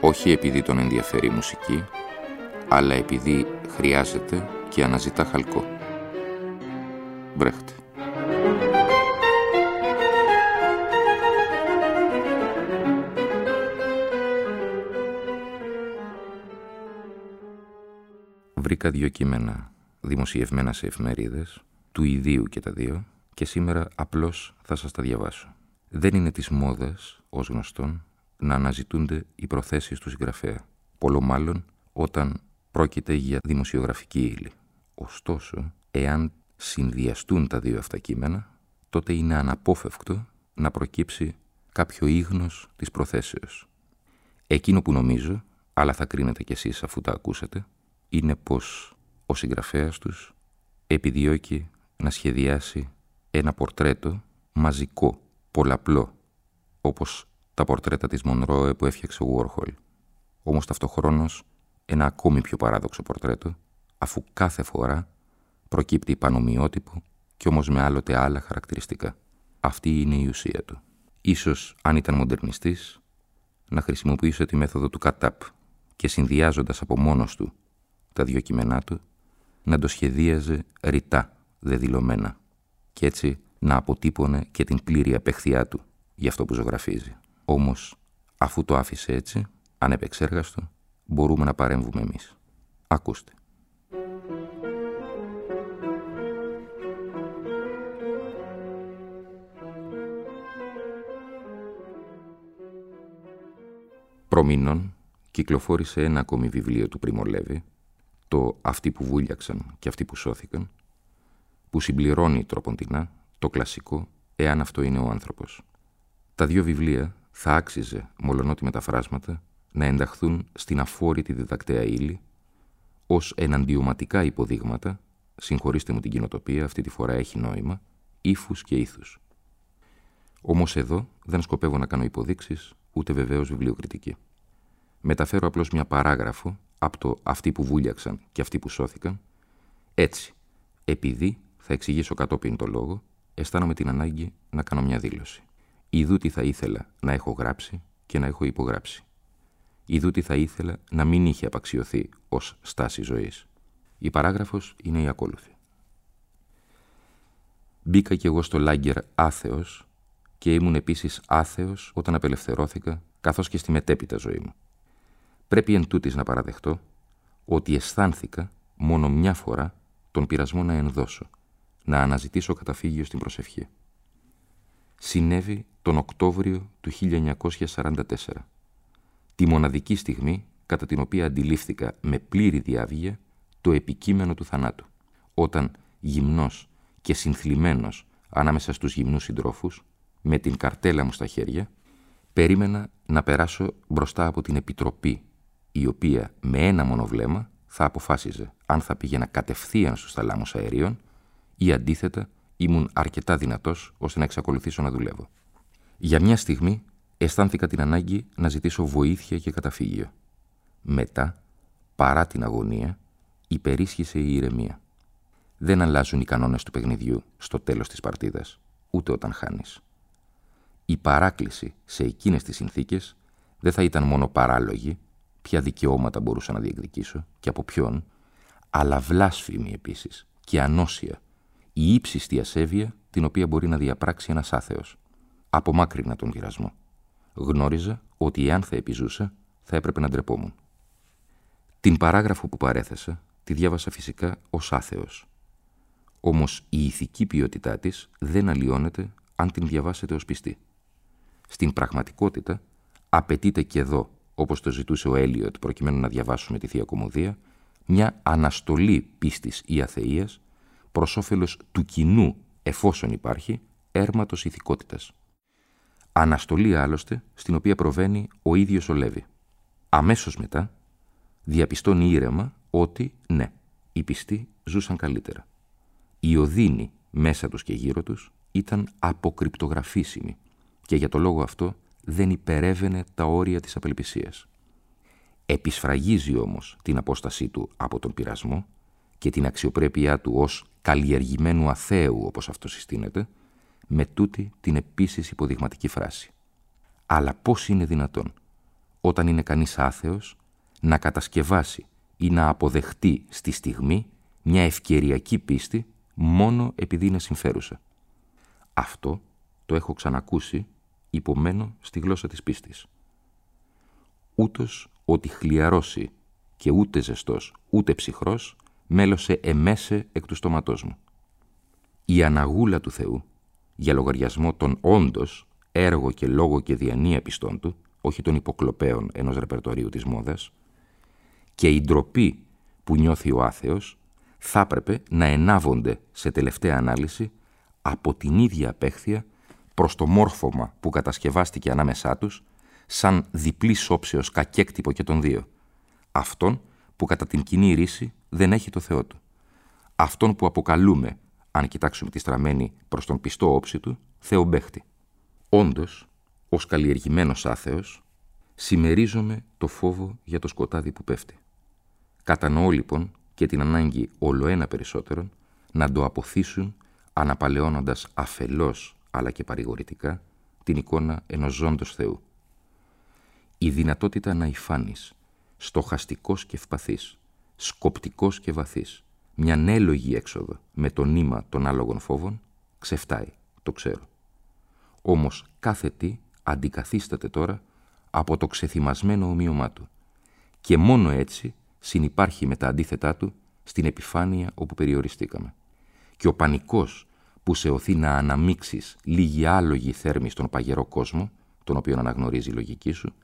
όχι επειδή τον ενδιαφέρει η μουσική, αλλά επειδή χρειάζεται και αναζητά χαλκό. Μπρέχτε. Βρήκα δύο κείμενα δημοσιευμένα σε εφημερίδες, του ιδίου και τα δύο, και σήμερα απλώς θα σας τα διαβάσω. Δεν είναι της μόδας, ως γνωστόν, να αναζητούνται οι προθέσεις του συγγραφέα. Πολλό μάλλον όταν πρόκειται για δημοσιογραφική ύλη. Ωστόσο, εάν συνδυαστούν τα δύο αυτά κείμενα, τότε είναι αναπόφευκτο να προκύψει κάποιο ίγνος της προθέσεως. Εκείνο που νομίζω, αλλά θα κρίνετε κι εσείς αφού τα ακούσετε, είναι πως ο συγγραφέας τους επιδιώκει να σχεδιάσει ένα πορτρέτο μαζικό, πολλαπλό, όπως τα πορτρέτα της Μονρόε που έφτιαξε ο Βόρχολ. Όμως ταυτοχρόνως ένα ακόμη πιο παράδοξο πορτρέτο, αφού κάθε φορά προκύπτει πανομοιότυπο και όμως με άλλοτε άλλα χαρακτηριστικά. Αυτή είναι η ουσία του. Ίσως, αν ήταν μοντερνιστής, να χρησιμοποιούσε τη μέθοδο του κατάπ και συνδυάζοντας από μόνος του τα δύο κείμενά του, να το σχεδίαζε ρητά, δεδηλωμένα και έτσι να αποτύπωνε και την πλήρη απεχθειά του για αυτό που ζωγραφίζει. Όμως, αφού το άφησε έτσι, ανεπεξέργαστο, μπορούμε να παρέμβουμε εμείς. Ακούστε. Προμήνων κυκλοφόρησε ένα ακόμη βιβλίο του Πριμολέβη, το «Αυτοί που βούλιαξαν και αυτοί που σώθηκαν», που συμπληρώνει τροποντινά το κλασικό «Εάν αυτό είναι ο άνθρωπος». Τα δύο βιβλία θα άξιζε, μολονότι μεταφράσματα, να ενταχθούν στην αφόρητη διδακτέα ύλη, ως εναντιωματικά υποδείγματα, συγχωρήστε μου την κοινοτοπία, αυτή τη φορά έχει νόημα, ύφους και ήθους. Όμως εδώ δεν σκοπεύω να κάνω υποδείξεις, ούτε βεβαίως βιβλιοκριτική. Μεταφέρω απλώς μια παράγραφο από το Αυτοί που βούλιαξαν και αυτοί που σώθηκαν, έτσι, επειδή, θα εξηγήσω κατόπιν το λόγο, αισθάνομαι την ανάγκη να κάνω μια δήλωση. Ιδού τι θα ήθελα να έχω γράψει και να έχω υπογράψει. Ιδού τι θα ήθελα να μην είχε απαξιωθεί ως στάση ζωής. Η παράγραφος είναι η ακόλουθη. Μπήκα κι εγώ στο Λάγκερ άθεος και ήμουν επίσης άθεος όταν απελευθερώθηκα καθώς και στη μετέπειτα ζωή μου. Πρέπει εν τούτης να παραδεχτώ ότι αισθάνθηκα μόνο μια φορά τον πειρασμό να ενδώσω, να αναζητήσω καταφύγιο στην προσευχή συνέβη τον Οκτώβριο του 1944, τη μοναδική στιγμή κατά την οποία αντιλήφθηκα με πλήρη διάβγεια το επικείμενο του θανάτου, όταν γυμνός και συνθλιμμένος ανάμεσα στους γυμνούς συντρόφους, με την καρτέλα μου στα χέρια, περίμενα να περάσω μπροστά από την Επιτροπή, η οποία με ένα μόνο βλέμμα θα αποφάσιζε αν θα πήγαινα κατευθείαν στους θαλάμους αερίων ή αντίθετα ήμουν αρκετά δυνατός ώστε να εξακολουθήσω να δουλεύω. Για μια στιγμή αισθάνθηκα την ανάγκη να ζητήσω βοήθεια και καταφύγιο. Μετά, παρά την αγωνία, υπερίσχυσε η ηρεμία. Δεν αλλάζουν οι κανόνες του παιχνιδιού στο τέλος της παρτίδας, ούτε όταν χάνεις. Η παράκληση σε εκείνες τις συνθήκες δεν θα ήταν μόνο παράλογη, ποια δικαιώματα μπορούσα να διεκδικήσω και από ποιον, αλλά βλάσφημη επίσης και ανώσια η ύψιστη ασέβεια την οποία μπορεί να διαπράξει ένας άθεος. Απομάκρυνα τον πειρασμό. Γνώριζα ότι εάν θα επιζούσα, θα έπρεπε να ντρεπόμουν. Την παράγραφο που παρέθεσα τη διάβασα φυσικά ως άθεος. Όμως η ηθική ποιότητά της δεν αλλοιώνεται αν την διαβάσετε ως πιστή. Στην πραγματικότητα απαιτείται και εδώ, όπως το ζητούσε ο Έλιοτ προκειμένου να διαβάσουμε τη Θεία Κομμωδία, μια αναστολή πίστης ή αθείας προς όφελος του κοινού, εφόσον υπάρχει, έρματος ηθικότητας. Αναστολή άλλωστε, στην οποία προβαίνει ο ίδιος ο Λέβη. Αμέσως μετά, διαπιστώνει ήρεμα ότι, ναι, οι πιστοί ζούσαν καλύτερα. Η οδύνη μέσα τους και γύρω τους ήταν αποκρυπτογραφήσιμη και για το λόγο αυτό δεν υπερεύαινε τα όρια της απελπισίας. Επισφραγίζει όμως την απόστασή του από τον πειρασμό και την αξιοπρέπειά του ως καλλιεργημένου αθέου, όπως αυτό συστήνεται, με τούτη την επίσης υποδειγματική φράση. Αλλά πώς είναι δυνατόν, όταν είναι κανείς άθεος, να κατασκευάσει ή να αποδεχτεί στη στιγμή μια ευκαιριακή πίστη μόνο επειδή είναι συμφέρουσα. Αυτό το έχω ξανακούσει υπομένω στη γλώσσα της πίστης. Ούτως ότι χλιαρώσει και ούτε ζεστός ούτε ψυχρός μέλωσε εμέσε εκ του στόματός μου. Η αναγούλα του Θεού, για λογαριασμό των όντως έργο και λόγο και διανία πιστών του, όχι των υποκλοπέων ενός ρεπερτορίου της μόδας, και η ντροπή που νιώθει ο άθεος, θα έπρεπε να ενάβονται σε τελευταία ανάλυση από την ίδια απέχθεια προς το μόρφωμα που κατασκευάστηκε ανάμεσά τους, σαν διπλή όψεως κακέκτυπο και των δύο. Αυτόν που κατά την κοινή ρίση δεν έχει το Θεό του. Αυτόν που αποκαλούμε, αν κοιτάξουμε τη στραμμένη προς τον πιστό όψη του, Θεομπέχτη. Όντως, ως καλλιεργημένος άθεος, συμμερίζομαι το φόβο για το σκοτάδι που πέφτει. Κατανοώ λοιπόν και την ανάγκη όλο ένα περισσότερον να το αποθήσουν αναπαλαιώνοντας αφελώς αλλά και παρηγορητικά την εικόνα ενός ζώντος Θεού. Η δυνατότητα να υφάνεις, στοχαστικός και ευπαθής, σκοπτικός και βαθύς, μια νέλογη έξοδο με το νήμα των άλογων φόβων, ξεφτάει, το ξέρω. Όμως κάθε τι αντικαθίσταται τώρα από το ξεθυμασμένο ομοίωμά του και μόνο έτσι συνυπάρχει με τα αντίθετά του στην επιφάνεια όπου περιοριστήκαμε. Και ο πανικός που σε οθεί να αναμίξεις λίγη άλογη θέρμη στον παγερό κόσμο, τον οποίο αναγνωρίζει η λογική σου,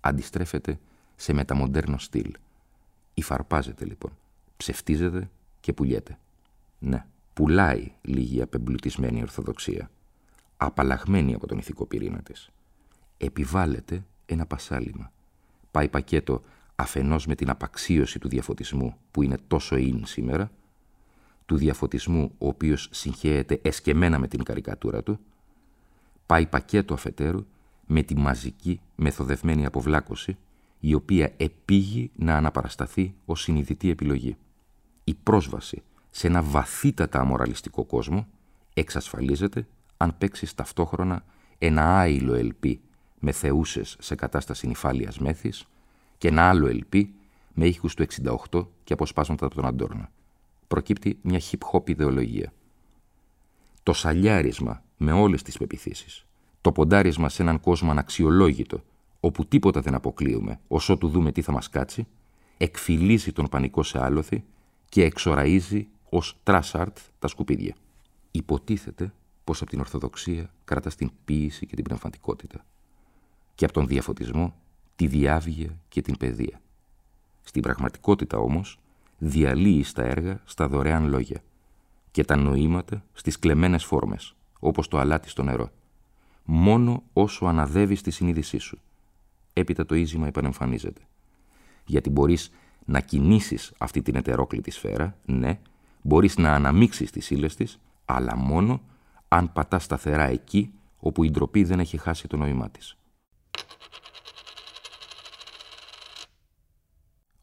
αντιστρέφεται σε μεταμοντέρνο στυλ. Υφαρπάζεται λοιπόν, ψευτίζεται και πουλιέται. Ναι, πουλάει λίγη απεμπλουτισμένη ορθοδοξία, απαλλαγμένη από τον ηθικό πυρήνα της. Επιβάλλεται ένα πασάλιμα. Πάει πακέτο αφενός με την απαξίωση του διαφωτισμού που είναι τόσο in σήμερα, του διαφωτισμού ο οποίος συγχέεται εσκεμένα με την καρικατούρα του, πάει πακέτο αφετέρου με τη μαζική μεθοδευμένη αποβλάκωση η οποία επήγει να αναπαρασταθεί ως συνειδητή επιλογή. Η πρόσβαση σε ένα βαθύτατα αμοραλιστικό κόσμο εξασφαλίζεται αν παίξει ταυτόχρονα ένα άειλο ελπί με θεούσες σε κατάσταση νυφάλιας μέθης και ένα άλλο ελπί με ήχους του 68 και αποσπάσματα από τον Αντόρνο. Προκύπτει μια hip-hop ιδεολογία. Το σαλιάρισμα με όλες τις πεπιθήσεις, το ποντάρισμα σε έναν κόσμο αναξιολόγητο, όπου τίποτα δεν αποκλείουμε, όσο του δούμε τι θα μας κάτσει, εκφυλίζει τον πανικό σε άλοθη και εξοραίζει ως τράσαρτ τα σκουπίδια. Υποτίθεται πως από την Ορθοδοξία κρατά την ποίηση και την πνευματικότητα και από τον διαφωτισμό τη διάβγεια και την παιδεία. Στην πραγματικότητα όμως διαλύει στα έργα στα δωρεάν λόγια και τα νοήματα στις κλεμμένες φόρμες, όπως το αλάτι στο νερό. Μόνο όσο αναδεύεις τη συνείδησή σου. Έπειτα το ίζημα επανεμφανίζεται. Γιατί μπορείς να κινήσεις αυτή την ετερόκλητη σφαίρα, ναι, μπορείς να αναμίξεις τις ύλες της, αλλά μόνο αν πατάς σταθερά εκεί όπου η ντροπή δεν έχει χάσει το νόημά της.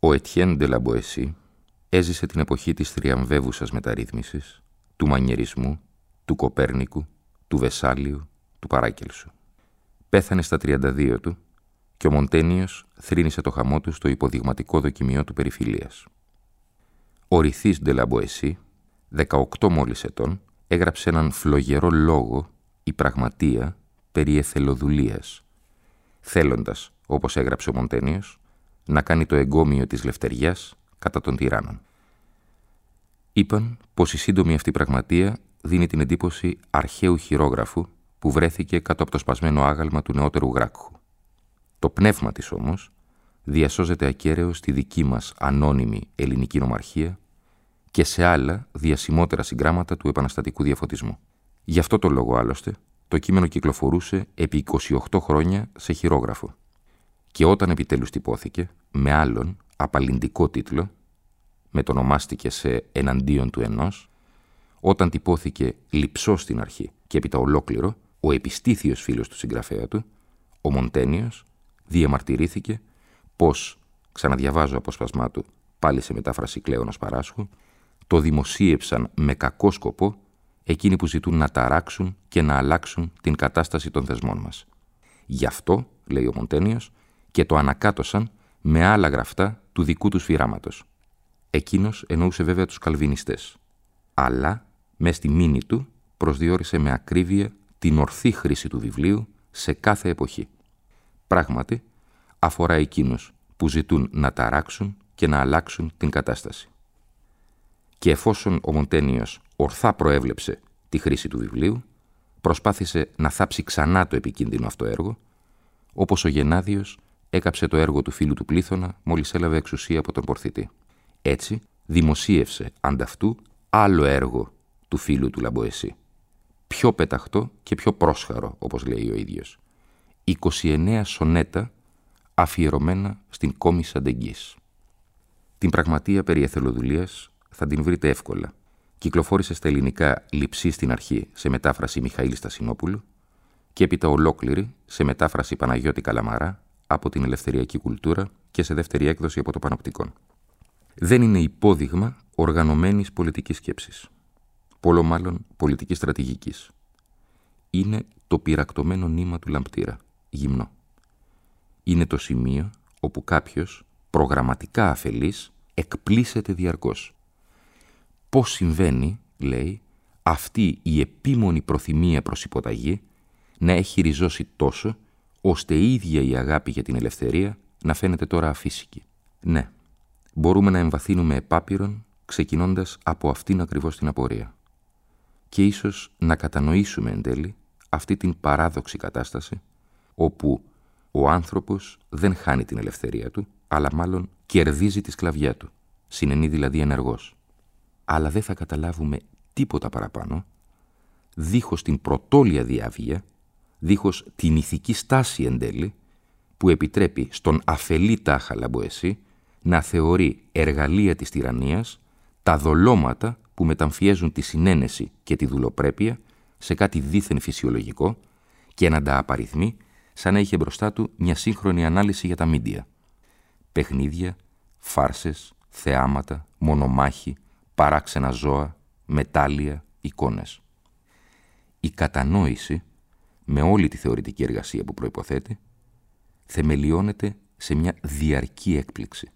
Ο Ετιέν Ντελαμποεσί έζησε την εποχή της θριαμβεύουσας μεταρρύθμισης, του μανιερισμού, του Κοπέρνικου, του Βεσάλιου, του Παράκελσου. Πέθανε στα 32 του και ο Μοντένιος θρύνησε το χαμό του στο υποδειγματικό δοκιμιό του περιφυλίας. Ο Ρηθής Ντελαμποεσί, 18 μόλις ετών, έγραψε έναν φλογερό λόγο, η πραγματεία, περί εθελοδουλίας, θέλοντας, όπως έγραψε ο Μοντένιος, να κάνει το εγκόμιο της λευτεριάς κατά των τυράννων. Είπαν πως η σύντομη αυτή πραγματεία δίνει την εντύπωση αρχαίου χειρόγραφου που βρέθηκε κάτω από το σπασμένο άγαλμα του νεότερου Γράκχου. Το πνεύμα της όμως διασώζεται ακέραιος στη δική μας ανώνυμη ελληνική νομαρχία και σε άλλα διασημότερα συγγράμματα του επαναστατικού διαφωτισμού. Γι' αυτό το λόγο άλλωστε το κείμενο κυκλοφορούσε επί 28 χρόνια σε χειρόγραφο και όταν επιτέλους τυπώθηκε, με άλλον, απαλληντικό τίτλο, μετονομάστηκε σε εναντίον του ενός, όταν τυπώθηκε λυψό στην αρχή και έπειτα ολόκληρο, ο επιστήθιος φίλος του συγγραφέα του, ο Μοντένιος, διαμαρτυρήθηκε πως, ξαναδιαβάζω αποσπασμά του, πάλι σε μετάφραση Κλέωνος Παράσχου, το δημοσίευσαν με κακό σκοπό εκείνοι που ζητούν να ταράξουν και να αλλάξουν την κατάσταση των θεσμών μας. Γι' αυτό, λέει ο Μοντένιος, και το ανακάτωσαν με άλλα γραφτά του δικού τους σφυράματος. Εκείνος εννοούσε βέβαια τους καλβινιστές. Αλλά, μες στη μήνυ του, προσδιορίσε με ακρίβεια την ορθή χρήση του βιβλίου σε κάθε εποχή. Πράγματι, αφορά εκείνους που ζητούν να ταράξουν και να αλλάξουν την κατάσταση. Και εφόσον ο Μοντένιος ορθά προέβλεψε τη χρήση του βιβλίου, προσπάθησε να θάψει ξανά το επικίνδυνο αυτό έργο, όπως ο Γενάδιος έκαψε το έργο του φίλου του Πλήθωνα μόλις έλαβε εξουσία από τον Πορθητή. Έτσι, δημοσίευσε ανταυτού άλλο έργο του φίλου του Λαμποεσί. Πιο πεταχτό και πιο πρόσχαρο, όπως λέει ο ίδιος. 29 σονέτα αφιερωμένα στην κόμη Σαντεγγής. Την πραγματεία περί εθελοδουλίας θα την βρείτε εύκολα. Κυκλοφόρησε στα ελληνικά λυψή στην αρχή σε μετάφραση Μιχαήλ Στασινόπουλου και έπειτα ολόκληρη σε μετάφραση Παναγιώτη Καλαμαρά από την ελευθεριακή κουλτούρα και σε δεύτερη έκδοση από το Πανοπτικόν. Δεν είναι υπόδειγμα οργανωμένης πολιτικής σκέψης, πολλό μάλλον πολιτικής στρατηγικής. Είναι το πυρακτωμένο νήμα του λαμπτήρα, γυμνό. Είναι το σημείο όπου κάποιος, προγραμματικά αφελής, εκπλήσεται διαρκώς. Πώς συμβαίνει, λέει, αυτή η επίμονη προθυμία προς υποταγή να έχει ριζώσει τόσο, ώστε η ίδια η αγάπη για την ελευθερία να φαίνεται τώρα αφύσικη. Ναι, μπορούμε να εμβαθύνουμε επάπειρον, ξεκινώντας από αυτήν ακριβώς την απορία. Και ίσως να κατανοήσουμε εν τέλει αυτή την παράδοξη κατάσταση, όπου ο άνθρωπος δεν χάνει την ελευθερία του, αλλά μάλλον κερδίζει τη σκλαβιά του, συνενεί δηλαδή ενεργός. Αλλά δεν θα καταλάβουμε τίποτα παραπάνω, δίχως την πρωτόλια διάβγεια δίχως την ηθική στάση εν τέλει, που επιτρέπει στον αφελή τάχα λαμποεσί να θεωρεί εργαλεία της τυραννίας τα δολώματα που μεταμφιέζουν τη συνένεση και τη δουλοπρέπεια σε κάτι δίθεν φυσιολογικό και να τα απαριθμεί σαν να είχε μπροστά του μια σύγχρονη ανάλυση για τα μίντια. Παιχνίδια, φάρσες, θεάματα, μονομάχη, παράξενα ζώα, μετάλλια, εικόνες. Η κατανόηση με όλη τη θεωρητική εργασία που προϋποθέτει, θεμελιώνεται σε μια διαρκή έκπληξη.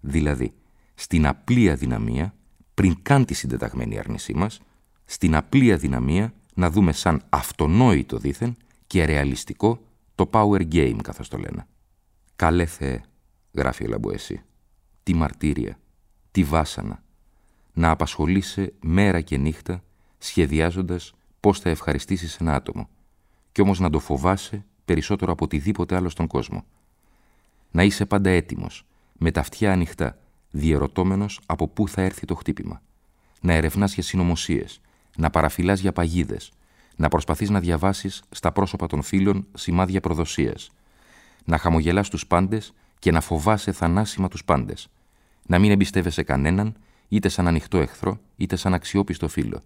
Δηλαδή, στην απλή αδυναμία, πριν καν τη συντεταγμένη άρνησή μας, στην απλή αδυναμία να δούμε σαν αυτονόητο δήθεν και ρεαλιστικό το power game, καθώς το λένε. «Καλέ Θεέ», γράφει ο Λαμποεσί, «τι μαρτύρια, τι βάσανα, να απασχολείσαι μέρα και νύχτα σχεδιάζοντας πώς θα ευχαριστήσεις ένα άτομο, κι όμως να το φοβάσαι περισσότερο από οτιδήποτε άλλο στον κόσμο. Να είσαι πάντα έτοιμος, με τα αυτιά ανοιχτά, διερωτώμενος από πού θα έρθει το χτύπημα. Να ερευνάς για συνωμοσίες, να παραφυλάς για παγίδες, να προσπαθείς να διαβάσεις στα πρόσωπα των φίλων σημάδια προδοσίας, να χαμογελάς τους πάντες και να φοβάσαι θανάσιμα τους πάντες, να μην εμπιστεύεσαι κανέναν, είτε σαν ανοιχτό εχθρό, είτε σαν αξιόπιστο φίλο,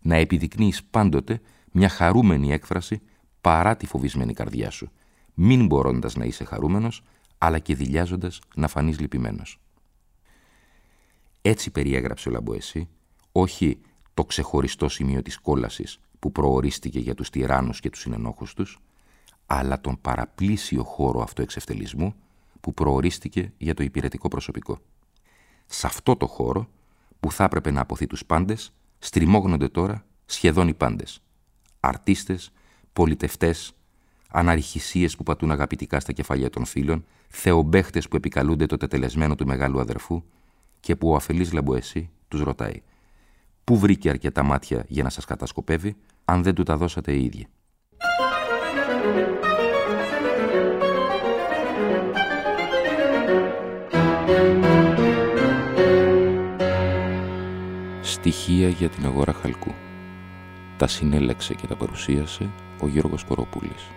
να επιδεικνύεις πάντοτε μια χαρούμενη έκφραση παρά τη φοβισμένη καρδιά σου, μην μπορώντας να είσαι χαρούμενος, αλλά και δηλιάζοντας να φανείς λυπημένος. Έτσι περιέγραψε ο Λαμποεσί, όχι το ξεχωριστό σημείο της κόλασης που προορίστηκε για τους τυράννους και τους συνενόχους τους, αλλά τον παραπλήσιο χώρο αυτοεξευτελισμού που προορίστηκε για το υπηρετικό προσωπικό. Σε αυτό το χώρο, που θα έπρεπε να αποθεί τους πάντες, στριμώγνονται τώρα σχεδόν οι πάντες αρτίστες, πολιτευτές, αναρχησίες που πατούν αγαπητικά στα κεφαλιά των φίλων, θεομπέχτες που επικαλούνται το τετελεσμένο του μεγάλου αδερφού και που ο αφελής Λαμποεσί τους ρωτάει «Πού βρήκε αρκετά μάτια για να σας κατασκοπεύει, αν δεν του τα δώσατε οι ίδιοι». Στοιχεία για την αγορά χαλκού. Τα συνέλεξε και τα παρουσίασε ο Γιώργος Κοροπούλης.